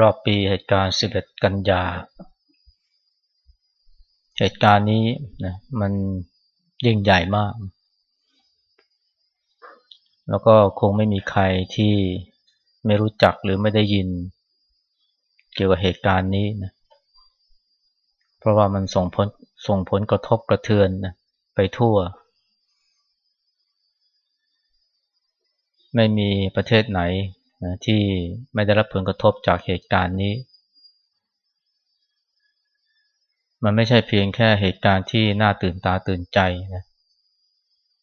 รบรอบปีเหตุการณ์ 11 กันยา เหตุการณ์นี้นะมันยิ่งใหญ่มาก แล้วก็คงไม่มีใครที่ไม่รู้จักหรือไม่ได้ยิน เกี่ยวกับเหตุการณ์นี้นะ เพราะว่ามันส่งผลส่งผลกระทบกระเทือนนะไปทั่ว ไม่มีประเทศไหน นะที่ไม่ได้รับผลกระทบจากเหตุการณ์นี้ มันไม่ใช่เพียงแค่เหตุการณ์ที่น่าตื่นตาตื่นใจนะ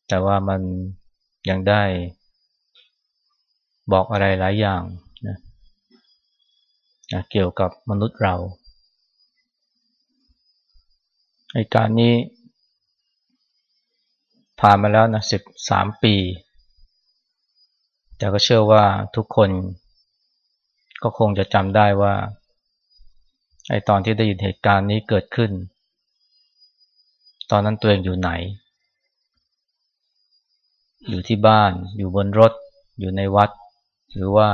แต่ว่ามันยังได้บอกอะไรหลายอย่างนะนะเกี่ยวกับมนุษย์เราเหตุการณ์นี้ผ่านมาแล้วนะสิบสามปี แต่ก็เชื่อว่าทุกคนก็คงจะจำได้ว่าไอตอนที่ได้ยินเหตุการณ์นี้เกิดขึ้น ตอนนั้นตัวเองอยู่ไหน อยู่ที่บ้าน อยู่บนรถ อยู่ในวัด หรือว่า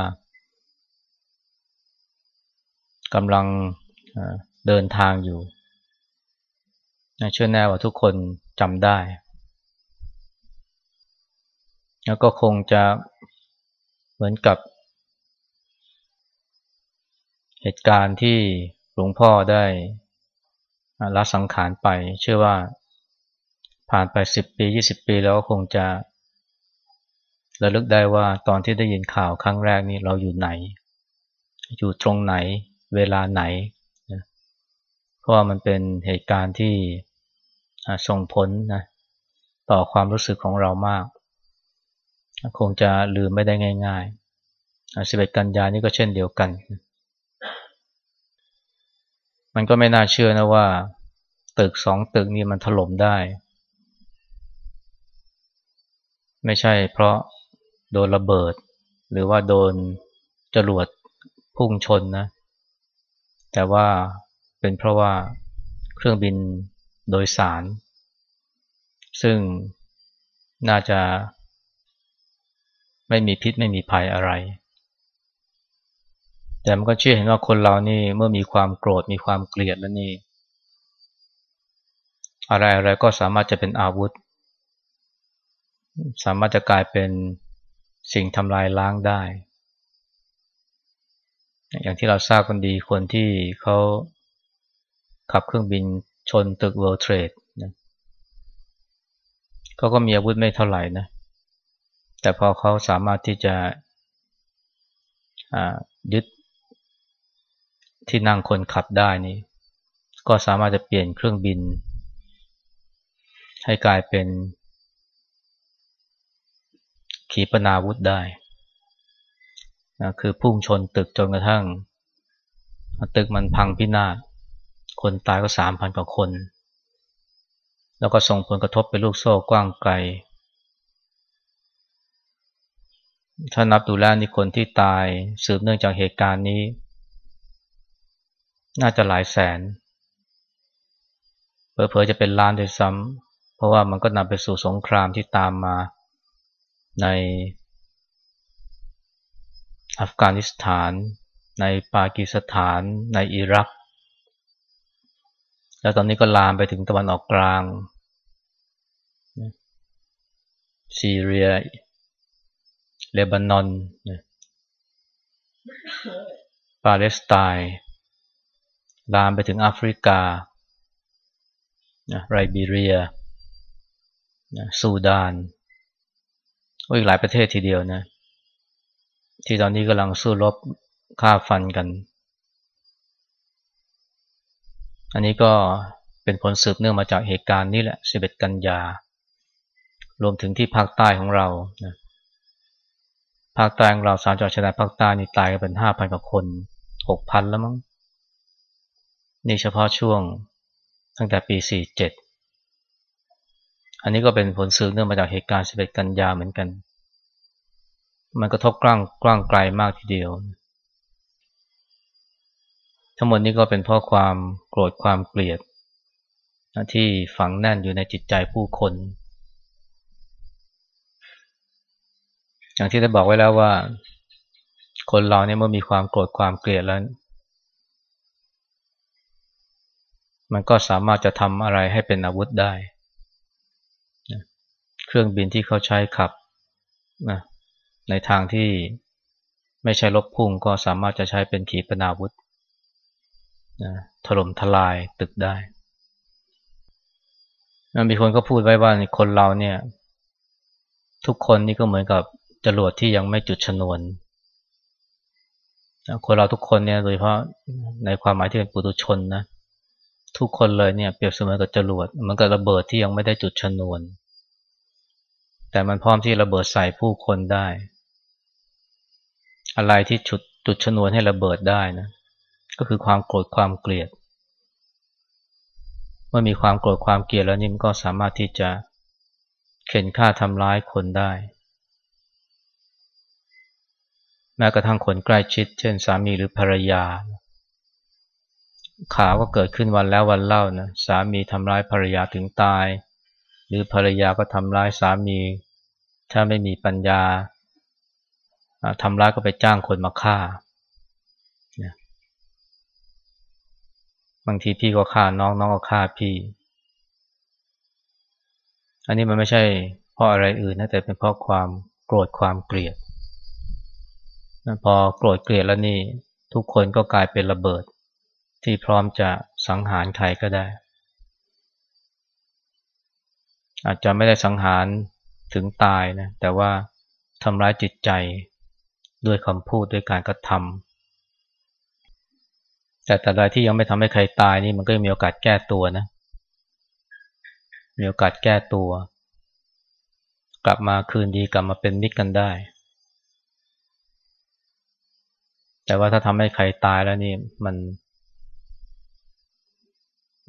กำลังเดินทางอยู่เชื่อแน่ว่าทุกคนจำได้ แล้วก็คงจะ เหมือนกับ เหตุการณ์ที่หลวงพ่อได้ละสังขารไป เชื่อว่าผ่านไปสิบปียี่สิบปีแล้วคงจะระลึกได้ว่าตอนที่ได้ยินข่าวครั้งแรกนี้เราอยู่ไหน อยู่ตรงไหน เวลาไหนเพราะว่ามันเป็นเหตุการณ์ที่ส่งผลนะต่อความรู้สึกของเรามาก คงจะลืมไม่ได้ง่ายๆสิบเอ็ดกันยานี่ก็เช่นเดียวกัน มันก็ไม่น่าเชื่อนะว่า ตึกสองตึกนี่มันถล่มได้ ไม่ใช่เพราะโดนระเบิด หรือว่าโดนจรวดพุ่งชนนะ แต่ว่าเป็นเพราะว่าเครื่องบินโดยสาร ซึ่งน่าจะ ไม่มีพิษไม่มีภัยอะไร แต่มันก็เชื่อเห็นว่าคนเรานี่เมื่อมีความโกรธมีความเกลียดแล้วนี่ อะไรอะไรก็สามารถจะเป็นอาวุธ สามารถจะกลายเป็นสิ่งทำลายล้างได้ อย่างที่เราทราบกันดีคนที่เขาขับเครื่องบินชนตึก World Trade นะเขาก็มีอาวุธไม่เท่าไหร่นะ แต่พอเขาสามารถที่จะยึดที่นั่งคนขับได้นี่ ก็สามารถจะเปลี่ยนเครื่องบิน ให้กลายเป็นขีปนาวุธได้นะคือพุ่งชนตึกจนกระทั่ง ตึกมันพังพินาศ คนตายก็สามพันกว่าคน แล้วก็ส่งผลกระทบไปลูกโซ่กว้างไกล ถ้านับดูแล้วนี่คนที่ตายสืบเนื่องจากเหตุการณ์นี้ น่าจะหลายแสนเผลอๆจะเป็นล้านด้วยซ้ำเพราะว่ามันก็นำไปสู่สงครามที่ตามมาในอัฟกานิสถาน ในปากีสถาน ในอิรัก แล้วตอนนี้ก็ลามไปถึงตะวันออกกลาง ซีเรีย เลบานอนปาเลสไตน์ลามไปถึงแอฟริกาไรบีเรียซูดานอีกหลายประเทศทีเดียวนะ ที่ตอนนี้กำลังสู้รบฆ่าฟันกัน อันนี้ก็เป็นผลสืบเนื่องมาจากเหตุการณ์นี้แหละ 11 กันยา รวมถึงที่ภาคใต้ของเรานะ ภาคใต้ของเราสามจังหวัดชายแดนภาคใต้นี่ตายกันเป็นห้าพันกว่าคนหกพันแล้วมั้งนี่เฉพาะช่วงตั้งแต่ปีสี่เจ็ดอันนี้ก็เป็นผลสืบเนื่องมาจากเหตุการณ์สิบเอ็ดกันยาเหมือนกัน มันกระทบกล้างกล้างไกลมากทีเดียว ทั้งหมดนี้ก็เป็นเพราะความโกรธความเกลียดที่ฝังแน่นอยู่ในจิตใจผู้คน อย่างที่ได้บอกไว้แล้วว่า คนเราเนี่ยเมื่อมีความโกรธความเกลียดแล้ว มันก็สามารถจะทำอะไรให้เป็นอาวุธได้ เครื่องบินที่เขาใช้ขับนะในทางที่ไม่ใช่ลบพุ่งก็สามารถจะใช้เป็นขีปนาวุธนะถล่มทลายตึกได้มีคนก็พูดไว้ว่าคนเราเนี่ย ทุกคนนี่ก็เหมือนกับ จรวดที่ยังไม่จุดชนวนคนเราทุกคนเนี่ยโดยเฉพาะในความหมายที่เป็นปุถุชนนะทุกคนเลยเนี่ยเปรียบเสมือนกับจรวดมันกับระเบิดที่ยังไม่ได้จุดชนวน แต่มันพร้อมที่ระเบิดใส่ผู้คนได้ อะไรที่จุดจุดชนวนให้ระเบิดได้นะก็คือความโกรธความเกลียดเมื่อมีความโกรธความเกลียดแล้วนี่มันก็สามารถที่จะเข็นฆ่าทำร้ายคนได้ แม้กระทั่งคนใกล้ชิด เช่นสามีหรือภรรยา ข่าวก็เกิดขึ้นวันแล้ววันเล่านะสามีทำร้ายภรรยาถึงตาย หรือภรรยาก็ทำร้ายสามี ถ้าไม่มีปัญญาทำร้ายก็ไปจ้างคนมาฆ่า บางทีพี่ก็ฆ่าน้องน้องก็ฆ่าพี่ อันนี้มันไม่ใช่เพราะอะไรอื่นนะแต่เป็นเพราะความโกรธความเกลียด พอโกรธเกลียดแล้วนี่ทุกคนก็กลายเป็นระเบิด ที่พร้อมจะสังหารใครก็ได้ อาจจะไม่ได้สังหารถึงตายนะแต่ว่าทำร้ายจิตใจด้วยคำพูดด้วยการกระทำแต่แต่ใดที่ยังไม่ทำให้ใครตายนี่มันก็มีโอกาสแก้ตัวนะมีโอกาสแก้ตัว กลับมาคืนดีกลับมาเป็นมิตรกันได้ แต่ว่าถ้าทำให้ใครตายแล้วนี่มัน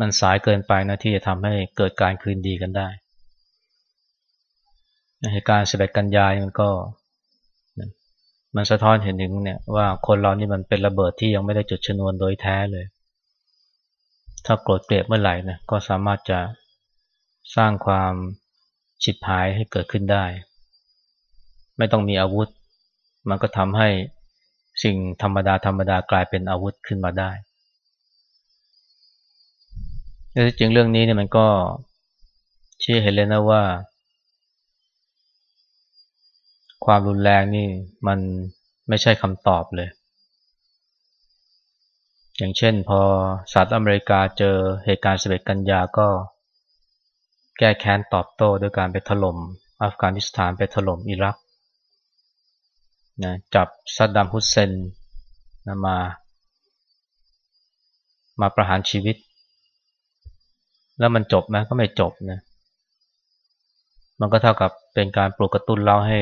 มันสายเกินไปนะที่จะทำให้เกิดการคืนดีกันได้เหตุการณ์สิบเอ็ดกันยายมันก็มันสะท้อนเห็นถึงเนี่ยว่าคนเรานี่มันเป็นระเบิดที่ยังไม่ได้จุดชนวนโดยแท้เลย ถ้าโกรธเกลียดเมื่อไหร่นะก็สามารถจะสร้างความฉิบหายให้เกิดขึ้นได้ ไม่ต้องมีอาวุธ มันก็ทำให้ สิ่งธรรมดาธรรมดากลายเป็นอาวุธขึ้นมาได้แต่จริงเรื่องนี้เนี่ยมันก็ชี้เห็นเลยนะว่า ความรุนแรงนี่มันไม่ใช่คำตอบเลย อย่างเช่นพอสหรัฐอเมริกาเจอเหตุการณ์11กันยาก็แก้แค้นตอบโต้ด้วยการไปถล่มอัฟกานิสถานไปถล่มอิรัก นะจับซัดดัมฮุสเซนนะมา มาประหารชีวิต แล้วมันจบไหมก็ไม่จบนะมันก็เท่ากับเป็นการปลุกกระตุ้นเล่าให้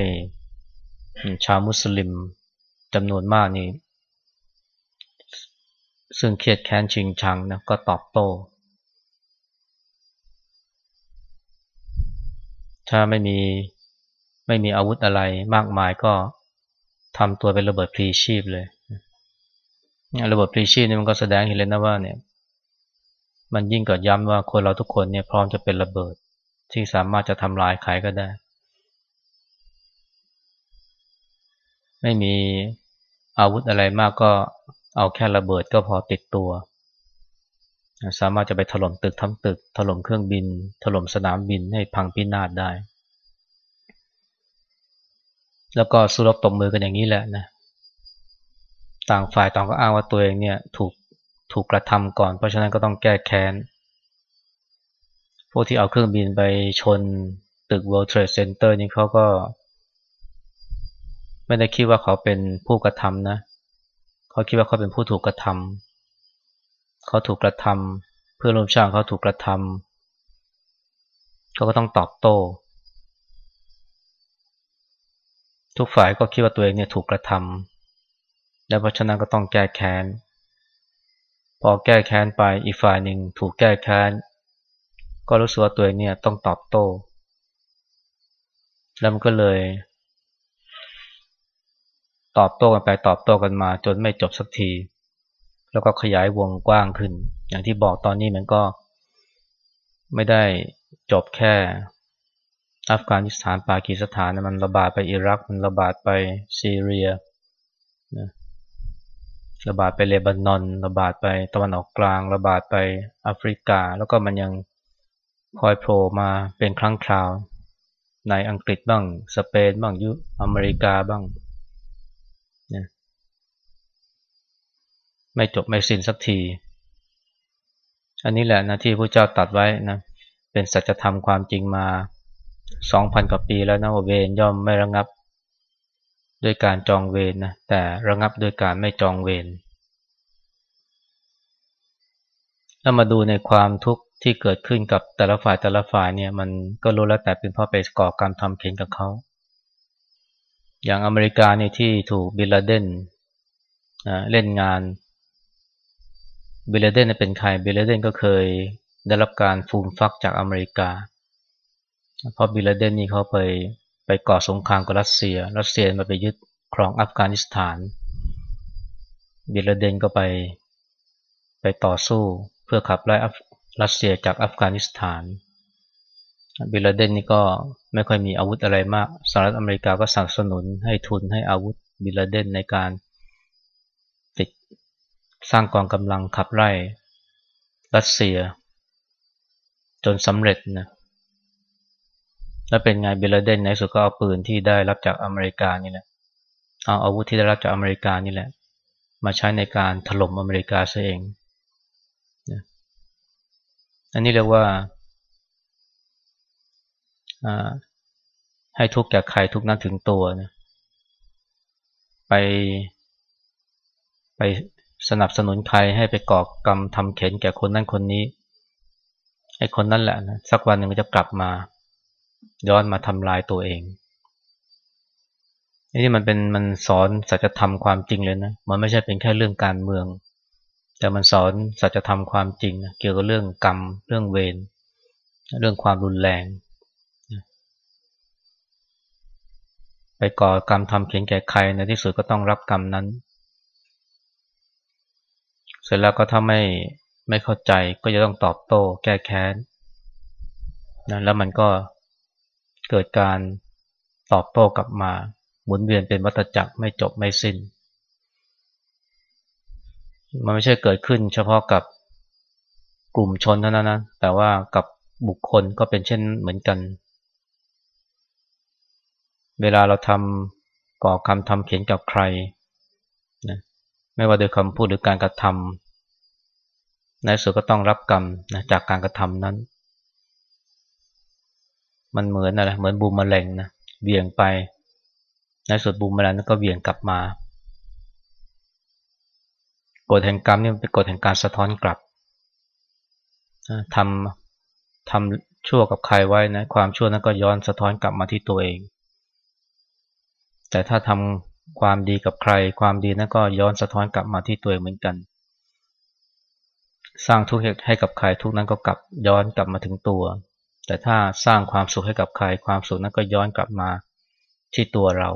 ชาวมุสลิมจำนวนมากนี่ซึ่งเครียดแค้นชิงชังนะก็ตอบโต้ ถ้าไม่มีไม่มีอาวุธอะไรมากมายก็ ทำตัวเป็นระเบิดพลีชีพเลยระเบิดพลีชีพนี่มันก็แสดงเห็นเลยนะว่าเนี่ย มันยิ่งกดย้ำว่าคนเราทุกคนเนี่ยพร้อมจะเป็นระเบิด ที่สามารถจะทำลายใครก็ได้ ไม่มีอาวุธอะไรมากก็เอาแค่ระเบิดก็พอติดตัว สามารถจะไปถล่มตึกทั้งตึก ถล่มเครื่องบิน ถล่มสนามบินให้พังพินาศได้ แล้วก็สู้รบตบมือกันอย่างนี้แหละนะ ต่างฝ่ายต่างก็อ้างว่าตัวเองเนี่ยถูกถูกกระทำก่อน เพราะฉะนั้นก็ต้องแก้แค้น พวกที่เอาเครื่องบินไปชนตึก World Trade Center นี่เขาก็ ไม่ได้คิดว่าเขาเป็นผู้กระทำนะ เขาคิดว่าเขาเป็นผู้ถูกกระทำเขาถูกกระทำเพื่อร่วมชาติเขาถูกกระทำเขาก็ต้องตอบโต้ ทุกฝ่ายก็คิดว่าตัวเองเนี่ยถูกกระทำและเพราะฉะนั้นก็ต้องแก้แค้น พอแก้แค้นไปอีกฝ่ายหนึ่งถูกแก้แค้น ก็รู้สึกว่าตัวเองเนี่ยต้องตอบโต้ แล้วมันก็เลย ตอบโต้กันไปตอบโต้กันมา จนไม่จบสักที แล้วก็ขยายวงกว้างขึ้น อย่างที่บอกตอนนี้มันก็ไม่ได้จบแค่ อัฟกานิสถานปากีสถานมันระบาดไปอิรักมันระบาดไปซีเรียนะระบาดไปเลบานอนระบาดไปตะวันออกกลาง ระบาดไปแอฟริกา แล้วก็มันยังคอยโผล่มาเป็นครั้งคราว ในอังกฤษบ้าง สเปนบ้างยุอเมริกาบ้างนะไม่จบไม่สิ้นสักที อันนี้แหละนะที่พระเจ้าตัดไว้นะเป็นสัจธรรมความจริงมา สองพันกว่าปีแล้วนะว่าเวรย่อมไม่ระงับด้วยการจองเวรนะแต่ระงับด้วยการไม่จองเวรถ้ามาดูในความทุกข์ที่เกิดขึ้นกับแต่ละฝ่ายแต่ละฝ่ายเนี่ยมันก็รู้แล้วแต่เป็นเพราะไปก่อกรรมทำเข็นกับเขา อย่างอเมริกาเนี่ยที่ถูกบิลลาเดนเล่นงานบิลลาเดนเป็นใครบิลลาเดนก็เคยได้รับการฟูมฟักจากอเมริกา เพราะบิลเดนนี่เขาไปไปก่อสงครามกับรัสเซีย รัสเซียมาไปยึดครองอัฟกานิสถาน บิลเดนก็ไปไปต่อสู้เพื่อขับไล่รัสเซียจากอัฟกานิสถาน บิลเดนนี่ก็ไม่ค่อยมีอาวุธอะไรมาก สหรัฐอเมริกาก็สนับสนุนให้ทุนให้อาวุธบิลเดนในการติดสร้างกองกำลังขับไล่รัสเซีย จนสำเร็จนะ แล้วเป็นไงเบลเดนในสุดก็เอาปืนที่ได้รับจากอเมริกานี่แหละเอาอาวุธที่ได้รับจากอเมริกานี่แหละ มาใช้ในการถล่มอเมริกาซะเองอันนี้เรียกว่าให้ทุกข์แก่ใครทุกนั้นถึงตัวนะไปไปสนับสนุนใครให้ไปก่อกรรมทำเข็นแก่คนนั้นคนนี้ไอ้คนนั้นแหละนะสักวันหนึ่งมันจะกลับมา ย้อนมาทำลายตัวเองนี่มันเป็นมันสอนสัจธรรมความจริงเลยนะ มันไม่ใช่เป็นแค่เรื่องการเมือง แต่มันสอนสัจธรรมความจริงนะเกี่ยวกับเรื่องกรรม เรื่องเวร เรื่องความรุนแรง ไปก่อกรรมทำเขียนแก่ใครในที่สุดก็ต้องรับกรรมนั้น เสร็จแล้วก็ถ้าไม่ไม่เข้าใจก็จะต้องตอบโต้แก้แค้นนะแล้วมันก็ เกิดการตอบโต้กลับมา หมุนเวียนเป็นวัฏจักรไม่จบไม่สิน้น มันไม่ใช่เกิดขึ้นเฉพาะกับกลุ่มชนเท่านั้นนะ แต่ว่ากับบุคคลก็เป็นเช่นเหมือนกัน เวลาเราทำก่อคำทำเขียนกับใครนะไม่ว่าโดยคำพูดหรือการกระทำในสุดก็ต้องรับกรรมนะจากการกระทำนั้น มันเหมือนอะไรเหมือนบูมแมลงนะเบี่ยงไปในสุดบูมแมลงนั้นก็เบี่ยงกลับมากฎแห่งกรรมนี่เป็นกฎแห่งการสะท้อนกลับทำทำชั่วกับใครไว้นะความชั่วนั้นก็ย้อนสะท้อนกลับมาที่ตัวเอง แต่ถ้าทำความดีกับใคร ความดีนั้นก็ย้อนสะท้อนกลับมาที่ตัวเองเหมือนกัน สร้างทุกข์ให้กับใครทุกนั้นก็กลับย้อนกลับมาถึงตัว แต่ถ้าสร้างความสุขให้กับใครความสุขนั้นก็ย้อนกลับมาที่ตัวเรา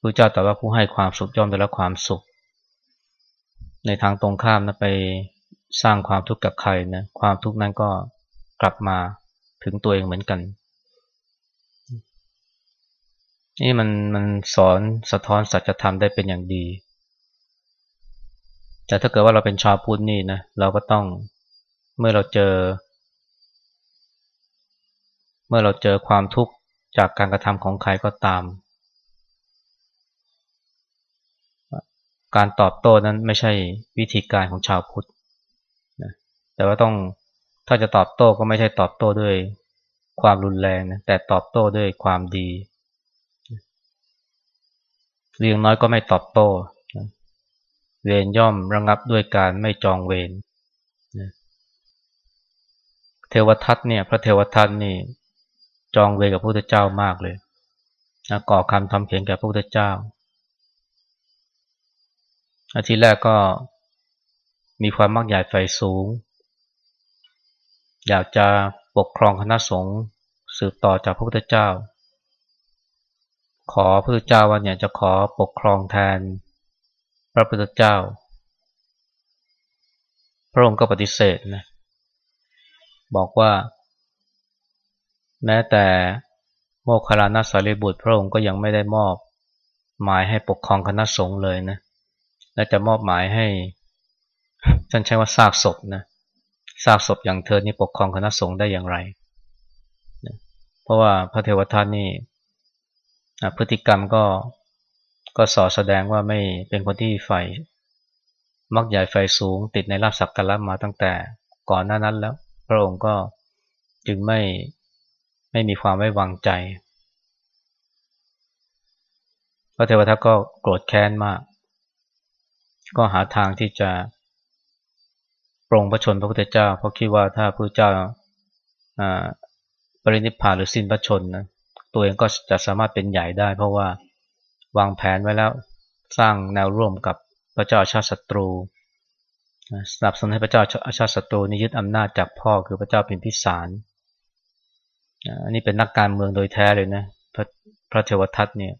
พระเจ้าแต่ว่าผู้ให้ความสุขย่อมได้รับความสุข ในทางตรงข้ามนะไปสร้างความทุกข์กับใครนะความทุกข์นั้นก็กลับมาถึงตัวเองเหมือนกันนี่มันมันสอนสะท้อนสัจธรรมได้เป็นอย่างดี แต่ถ้าเกิดว่าเราเป็นชาวพุทธนี่นะเราก็ต้องเมื่อเราเจอ เมื่อเราเจอความทุกข์จากการกระทำของใครก็ตาม การตอบโต้นั้นไม่ใช่วิธีการของชาวพุทธนะแต่ว่าต้องถ้าจะตอบโต้ก็ไม่ใช่ตอบโต้ด้วยความรุนแรงนะแต่ตอบโต้ด้วยความดีเรียงน้อยก็ไม่ตอบโต้เวรย่อมระงับด้วยการไม่จองเวรเทวทัตเนี่ย พระเทวทัตนี่ จองเวรกับพระพุทธเจ้ามากเลยนะก่อคำทำเขียนแก่พระพุทธเจ้า อาทิตย์แรกก็มีความมักใหญ่ไฟสูง อยากจะปกครองคณะสงฆ์สืบต่อจากพระพุทธเจ้า ขอพระพุทธเจ้าว่าเนี่ยจะขอปกครองแทนพระพุทธเจ้า พระองค์ก็ปฏิเสธนะบอกว่า แม้แต่โมคคลานาสารีบุตร พระองค์ก็ยังไม่ได้มอบหมายให้ปกครองคณะสงฆ์เลยนะและจะมอบหมายให้ท่านใช้ว่าซากศพนะซากศพอย่างเธอนี่ปกครองคณะสงฆ์ได้อย่างไรเพราะว่าพระเทวทัตนี่พฤติกรรมก็ก็สอแสดงว่าไม่เป็นคนที่ใฝ่มักใหญ่ไฟสูงติดในลาบสักการะมาตั้งแต่ก่อนหน้านั้นแล้ว พระองค์ก็จึงไม่ ไม่มีความไว้วางใจพระเทวทัตก็โกรธแค้นมาก ก็หาทางที่จะปรงพระชนพระพุทธเจ้า เพราะคิดว่าถ้าพระเจ้าปรินิพพานหรือสิ้นพระชนนะตัวเองก็จะสามารถเป็นใหญ่ได้ เพราะว่าวางแผนไว้แล้วสร้างแนวร่วมกับพระเจ้าชาติศัตรูสนับสนุนให้พระเจ้าชาติศัตรูนี้ยึดอำนาจจากพ่อคือพระเจ้าเป็นพิสาร อันนี้เป็นนักการเมืองโดยแท้เลยนะพระพระเทวทัตเนี่ย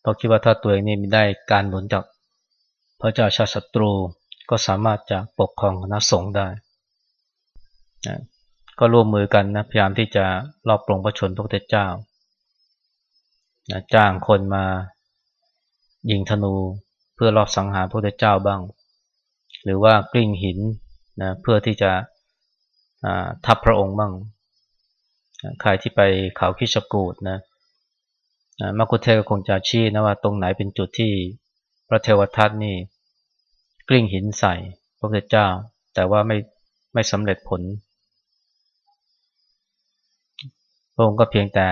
เพราะคิดว่าถ้าตัวเองนี่มีได้การหนุนจากพระเจ้าชาติศัตรูก็สามารถจะปกครองคณะสงฆ์ได้นะก็ร่วมมือกันนะพยายามที่จะรอบปรงพระชนพระพุทธเจ้านะจ้างคนมายิงธนูเพื่อรอบสังหารพระพุทธเจ้าบ้าง หรือว่ากลิ้งหินนะเพื่อที่จะทับพระองค์บ้าง ใครที่ไปเขาคิชกูดนะมากุเทก็คงจะชี้นะว่าตรงไหนเป็นจุดที่พระเทวทัตนี่กลิ้งหินใส่พระพุทธเจ้า แต่ว่าไม่ไม่สำเร็จผลพระองค์ก็เพียงแต่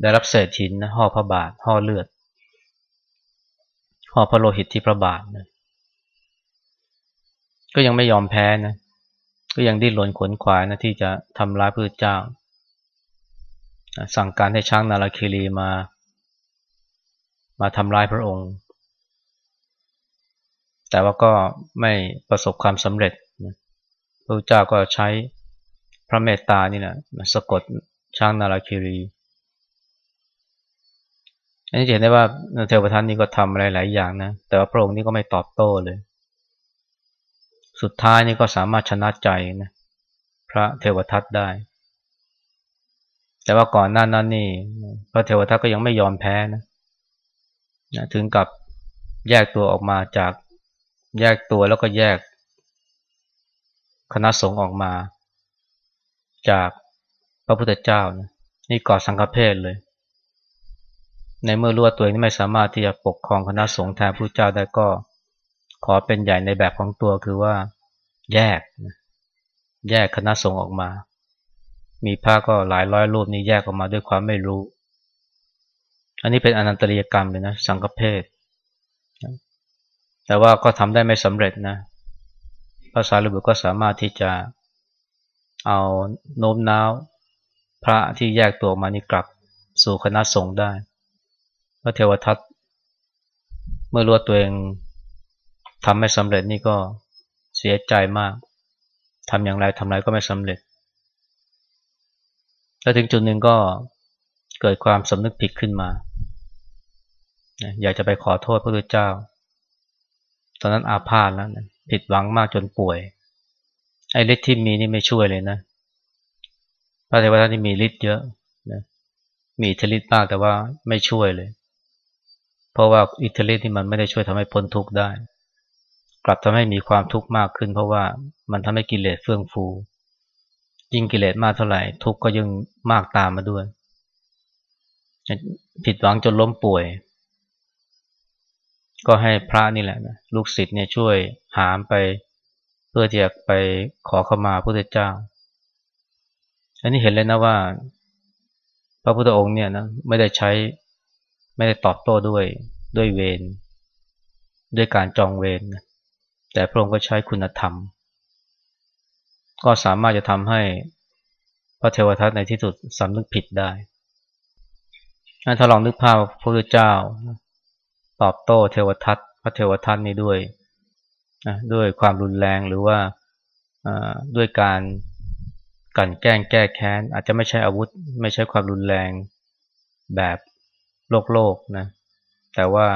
ได้รับเศษหินห่อพระบาทห่อเลือดห่อพระโลหิตที่พระบาทนะก็ยังไม่ยอมแพ้นะ ก็ยังดิ้นรนขนขวายนะที่จะทำร้ายพระเจ้า สั่งการให้ช้างนาราคิรีมา มาทำร้ายพระองค์ แต่ว่าก็ไม่ประสบความสำเร็จพระเจ้าก็ใช้พระเมตตานี่นะสะกดช้างนาราคิรีอันนี้เห็นได้ว่าเทวทัตนี่ก็ทำอะไรหลายอย่างนะ แต่ว่าพระองค์นี่ก็ไม่ตอบโต้เลย สุดท้ายนี่ก็สามารถชนะใจนะพระเทวทัตได้ แต่ว่าก่อนหน้านั้นนี่ พระเทวทัตก็ยังไม่ยอมแพ้นะนะถึงกับแยกตัวออกมาจากแยกตัวแล้วก็แยก คณะสงฆ์ออกมา จากพระพุทธเจ้านะนี่ก่อสังฆเพศเลย ในเมื่อรู้ว่าตัวเองไม่สามารถที่จะปกครองคณะสงฆ์แทนพระเจ้าได้ก็ ขอเป็นใหญ่ในแบบของตัวคือว่าแยก แยกคณะสงฆ์ออกมา มีพระก็หลายร้อยรูปนี้แยกออกมาด้วยความไม่รู้ อันนี้เป็นอนันตริยกรรมเลยนะสังฆเพศแต่ว่าก็ทำได้ไม่สำเร็จนะภาษาลิบุตรก็สามารถที่จะเอาโน้มน้าว พระที่แยกตัวออกมานี่กลับสู่คณะสงฆ์ได้พระเทวทัตเมื่อรู้ตัวเอง ทำไม่สำเร็จนี่ก็เสียใจมากทำอย่างไรทำไรก็ไม่สำเร็จ แล้วถึงจุดหนึ่งก็เกิดความสำนึกผิดขึ้นมา อยากจะไปขอโทษพระพุทธเจ้า ตอนนั้นอาพาธแล้วนะผิดหวังมากจนป่วย ไอ้ฤทธิ์ที่มีนี่ไม่ช่วยเลยนะ พระเทวทัตนี่มีฤทธิ์เยอะนะมีทฤทธิ์มากแต่ว่าไม่ช่วยเลย เพราะว่าอิทธิฤทธิ์ที่มันไม่ได้ช่วยทำให้พ้นทุกข์ได้ กลับทำให้มีความทุกข์มากขึ้น เพราะว่ามันทำให้กิเลสเฟื่องฟู ยิ่งกิเลสมากเท่าไหร่ ทุกข์ก็ยิ่งมากตามมาด้วย ผิดหวังจนล้มป่วย ก็ให้พระนี่แหละนะลูกศิษย์เนี่ยช่วยหามไป เพื่อที่จะไปขอเข้ามาพระพุทธเจ้า อันนี้เห็นเลยนะว่า พระพุทธองค์เนี่ยนะไม่ได้ใช้ไม่ได้ตอบโต้ด้วยด้วยเวรด้วยการจองเวร แต่พระองค์ก็ใช้คุณธรรม ก็สามารถจะทำให้พระเทวทัตในที่สุดสำนึกผิดได้ถ้าลองนึกภาพพระพุทธเจ้า ตอบโต้เทวทัตพระเทวทัตนี้ด้วยด้วยความรุนแรงหรือว่าด้วยการกันแกล้งแก้แค้น อาจจะไม่ใช่อาวุธ ไม่ใช่ความรุนแรงแบบโลกโลกนะแต่ว่า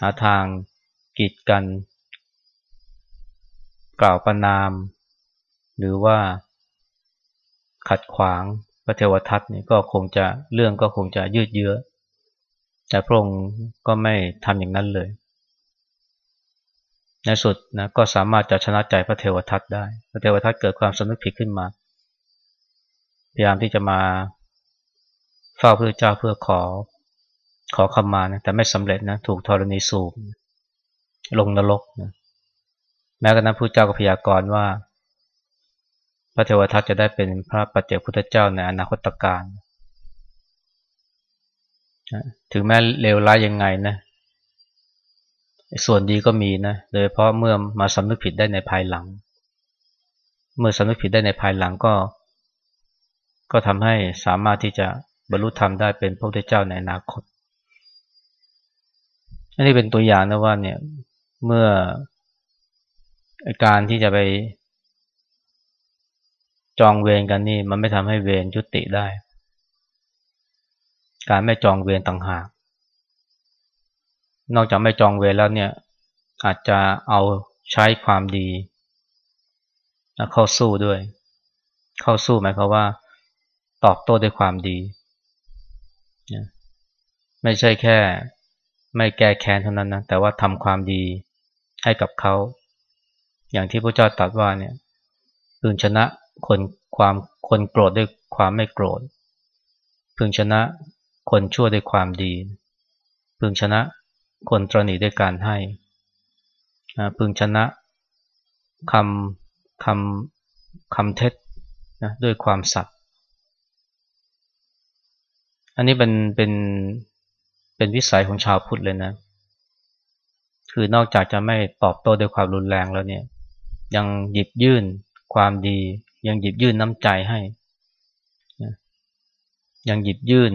หาทาง กีดกัน กล่าวประนาม หรือว่าขัดขวางพระเทวทัตนี่ก็คงจะเรื่องก็คงจะยืดเยื้อ แต่พระองค์ก็ไม่ทำอย่างนั้นเลย ในสุดนะก็สามารถจะชนะใจพระเทวทัตได้ พระเทวทัตเกิดความสำนึกผิดขึ้นมา พยายามที่จะมาเฝ้าพระเจ้าเพื่อขอขอคำมานะแต่ไม่สำเร็จนะถูกธรณีสูบ ลงนรกนะแม้กระนั้นพระเจ้าก็พยากรณ์ว่า พระเทวทัตจะได้เป็นพระปัจเจกพุทธเจ้าในอนาคตการถึงแม้เลวร้ายยังไงนะส่วนดีก็มีนะโดยเพราะเมื่อมาสำนึกผิดได้ในภายหลัง เมื่อสำนึกผิดได้ในภายหลังก็ ก็ทำให้สามารถที่จะบรรลุธรรมได้เป็นพระพุทธเจ้าในอนาคตอันนี้เป็นตัวอย่างนะว่าเนี่ย เมื่อการที่จะไปจองเวรกันนี่มันไม่ทำให้เวรยุติได้ การไม่จองเวรต่างหาก นอกจากไม่จองเวรแล้วเนี่ยอาจจะเอาใช้ความดีเข้าสู้ด้วย เข้าสู้หมายความว่า ตอบโต้ด้วยความดี ไม่ใช่แค่ไม่แก้แค้นเท่านั้นนะแต่ว่าทำความดี ให้กับเขา อย่างที่พระเจ้าตรัสว่าเนี่ยพึงชนะคนความคนโกรธด้วยความไม่โกรธ พึงชนะคนชั่วด้วยความดี พึงชนะคนตรณีด้วยการให้ พึงชนะคำคำคำเท็จนะด้วยความสัตย์อันนี้เป็นเป็นเป็นวิสัยของชาวพุทธเลยนะ คือนอกจากจะไม่ตอบโต้ด้วยความรุนแรงแล้วเนี่ย ยังหยิบยื่นความดี ยังหยิบยื่นน้ำใจให้ ยังหยิบยื่น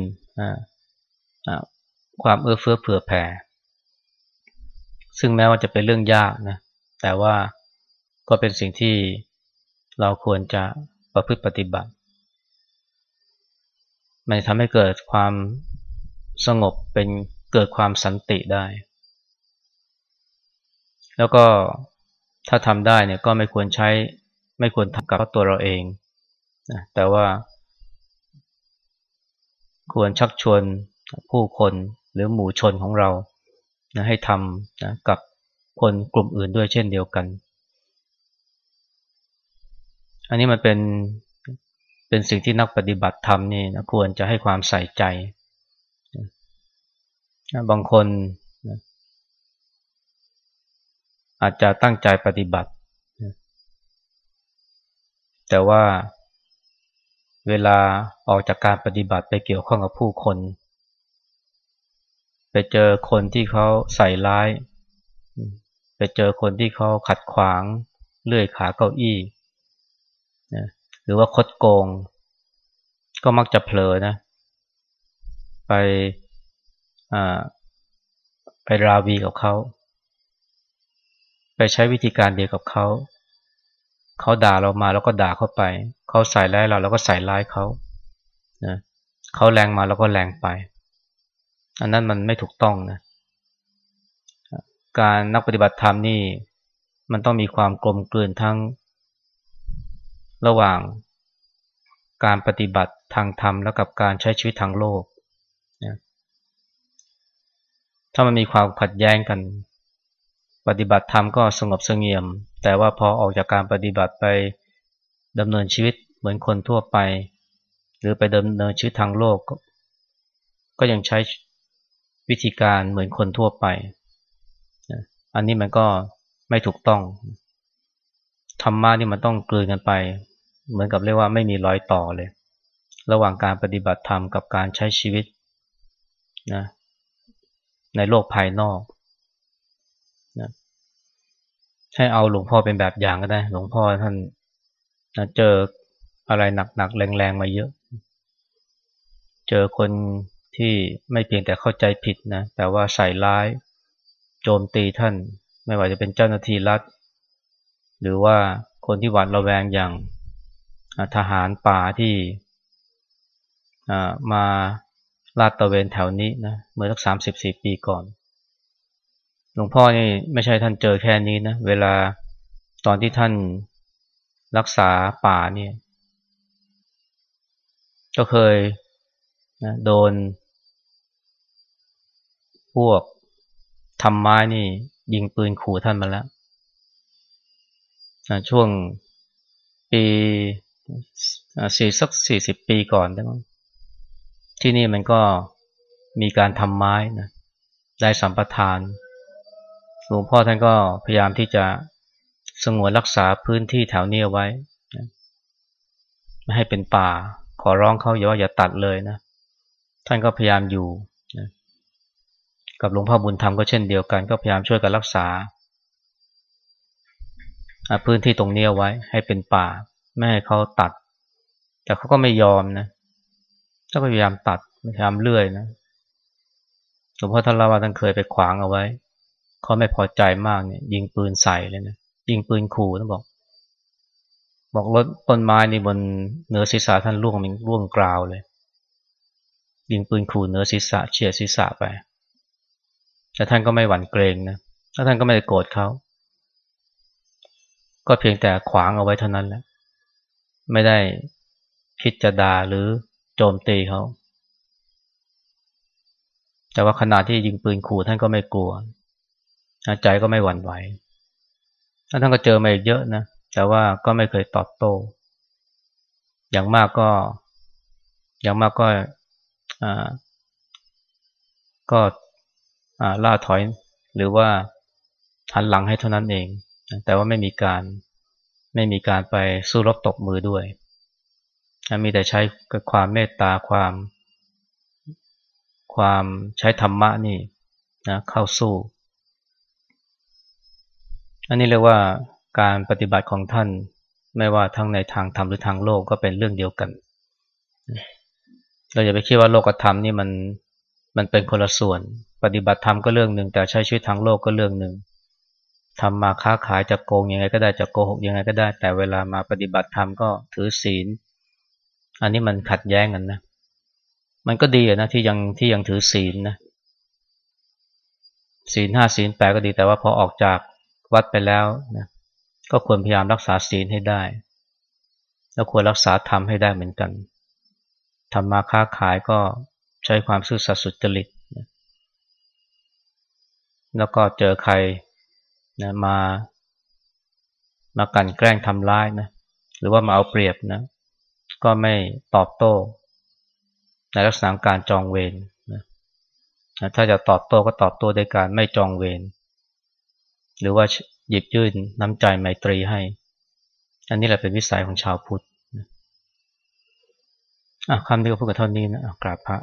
ความเอื้อเฟื้อเผื่อแผ่ ซึ่งแม้ว่าจะเป็นเรื่องยากนะ แต่ว่าก็เป็นสิ่งที่เราควรจะประพฤติปฏิบัติ มันทำให้เกิดความสงบเป็นเกิดความสันติได้ แล้วก็ถ้าทำได้เนี่ยก็ไม่ควรใช้ ไม่ควรทำกับตัวเราเองนะแต่ว่า ควรชักชวนผู้คนหรือหมู่ชนของเรานะให้ทำนะกับคนกลุ่มอื่นด้วยเช่นเดียวกัน อันนี้มันเป็นเป็นสิ่งที่นักปฏิบัติธรรมนี่นะควรจะให้ความใส่ใจ บางคน อาจจะตั้งใจปฏิบัติ แต่ว่าเวลาออกจากการปฏิบัติไปเกี่ยวข้องกับผู้คน ไปเจอคนที่เขาใส่ร้าย ไปเจอคนที่เขาขัดขวาง เลื่อยขาเก้าอี้ หรือว่าคดโกง ก็มักจะเผลอนะ ไปไปราวีกับเขา ไปใช้วิธีการเดียวกับเขาเขาด่าเรามาแล้วก็ด่าเข้าไป เขาใส่ร้ายเราแล้วก็ใส่ร้ายเขานะเขาแรงมาแล้วก็แรงไป อันนั้นมันไม่ถูกต้องนะการนักปฏิบัติธรรมนี่ มันต้องมีความกลมกลืนทั้งระหว่างการปฏิบัติทางธรรมแล้วกับการใช้ชีวิตทางโลกนะถ้ามันมีความขัดแย้งกัน ปฏิบัติธรรมก็สงบเสงี่ยม แต่ว่าพอออกจากการปฏิบัติไปดำเนินชีวิตเหมือนคนทั่วไป หรือไปดำเนินชีวิตทางโลก ก็ยังใช้วิธีการเหมือนคนทั่วไป อันนี้มันก็ไม่ถูกต้องธรรมะนี่มันต้องกลืนกันไป เหมือนกับเรียกว่าไม่มีรอยต่อเลย ระหว่างการปฏิบัติธรรมกับการใช้ชีวิตนะในโลกภายนอก ให้เอาหลวงพ่อเป็นแบบอย่างก็ได้ หลวงพ่อท่านเจออะไรหนักๆแรงๆมาเยอะ เจอคนที่ไม่เพียงแต่เข้าใจผิดนะ แต่ว่าใส่ร้าย โจมตีท่าน ไม่ว่าจะเป็นเจ้าหน้าที่รัฐ หรือว่าคนที่หวาดระแวงอย่างทหารป่าที่มาลาดตะเวนแถวนี้นะเมื่อสักสามสิบสี่ปีก่อน หลวงพ่อนี่ไม่ใช่ท่านเจอแค่นี้นะ เวลาตอนที่ท่านรักษาป่าเนี่ย ก็เคยนะโดน พวกทำไม้นี่ ยิงปืนขู่ท่านมาแล้วช่วงปีสี่สักสี่สิบปีก่อนได้มั้งที่นี่มันก็มีการทำไม้นะได้สัมปทาน หลวงพ่อท่านก็พยายามที่จะสงวนรักษาพื้นที่แถวนี้ไว้ไม่ให้เป็นป่า ขอร้องเขาอย่าว่าอย่าตัดเลยนะ ท่านก็พยายามอยู่นะกับหลวงพ่อบุญธรรมก็เช่นเดียวกัน ก็พยายามช่วยกันรักษา พื้นที่ตรงนี้ไว้ ให้เป็นป่า ไม่ให้เขาตัด แต่เขาก็ไม่ยอมนะก็พยายามตัดพยายามเลื่อยนะหลวงพ่อท่านเล่าว่าท่านเคยไปขวางเอาไว้ เขาไม่พอใจมากเนี่ย ยิงปืนใส่เลยนะยิงปืนขู่ท่านบอก บอกรถต้นไม้นี่บนเนื้อศีรษะท่านร่วงมันร่วงกราวเลย ยิงปืนขู่เนื้อศีรษะเฉียดศีรษะไปแต่ท่านก็ไม่หวั่นเกรงนะแล้วท่านก็ไม่ได้โกรธเขา ก็เพียงแต่ขวางเอาไว้เท่านั้นแหละ ไม่ได้คิดจะด่าหรือโจมตีเขา แต่ว่าขณะที่ยิงปืนขู่ท่านก็ไม่กลัว ใจก็ไม่หวั่นไหวแล้วท่านก็เจอมาอีกเยอะนะ แต่ว่าก็ไม่เคยตอบโต้ อย่างมากก็ อย่างมากก็ก็ล่าถอยหรือว่าหันหลังให้เท่านั้นเอง แต่ว่าไม่มีการไม่มีการไปสู้รบตบมือด้วย มีแต่ใช้ความเมตตาความ ความใช้ธรรมะนี่นะเข้าสู้ อันนี้เรียกว่าการปฏิบัติของท่าน ไม่ว่าทั้งในทางธรรมหรือทางโลกก็เป็นเรื่องเดียวกัน เราอย่าไปคิดว่าโลกธรรมนี่มันมันเป็นคนละส่วน ปฏิบัติธรรมก็เรื่องหนึ่งแต่ใช้ชีวิตทางโลกก็เรื่องหนึ่งทำมาค้าขายจะโกงยังไงก็ได้จะโกหกยังไงก็ได้ แต่เวลามาปฏิบัติธรรมก็ถือศีล อันนี้มันขัดแย้งกันนะ มันก็ดีนะที่ยังที่ยังถือศีลนะศีลห้าศีลแปดก็ดีแต่ว่าพอออกจาก วัดไปแล้วนะก็ควรพยายามรักษาศีลให้ได้ แล้วควรรักษาธรรมให้ได้เหมือนกันทำมาค้าขายก็ใช้ความซื่อสัตย์สุจริตนะแล้วก็เจอใครนะมา มากันแกล้งทำร้ายนะ หรือว่ามาเอาเปรียบนะ ก็ไม่ตอบโต้ ในลักษณะการจองเวรนะถ้าจะตอบโต้ก็ตอบโต้ด้วยการไม่จองเวร หรือว่าหยิบยื่นน้ำใจไมตรีให้ อันนี้แหละเป็นวิสัยของชาวพุทธคำที่เขาพูดกับเท่านี้นะกราบพระ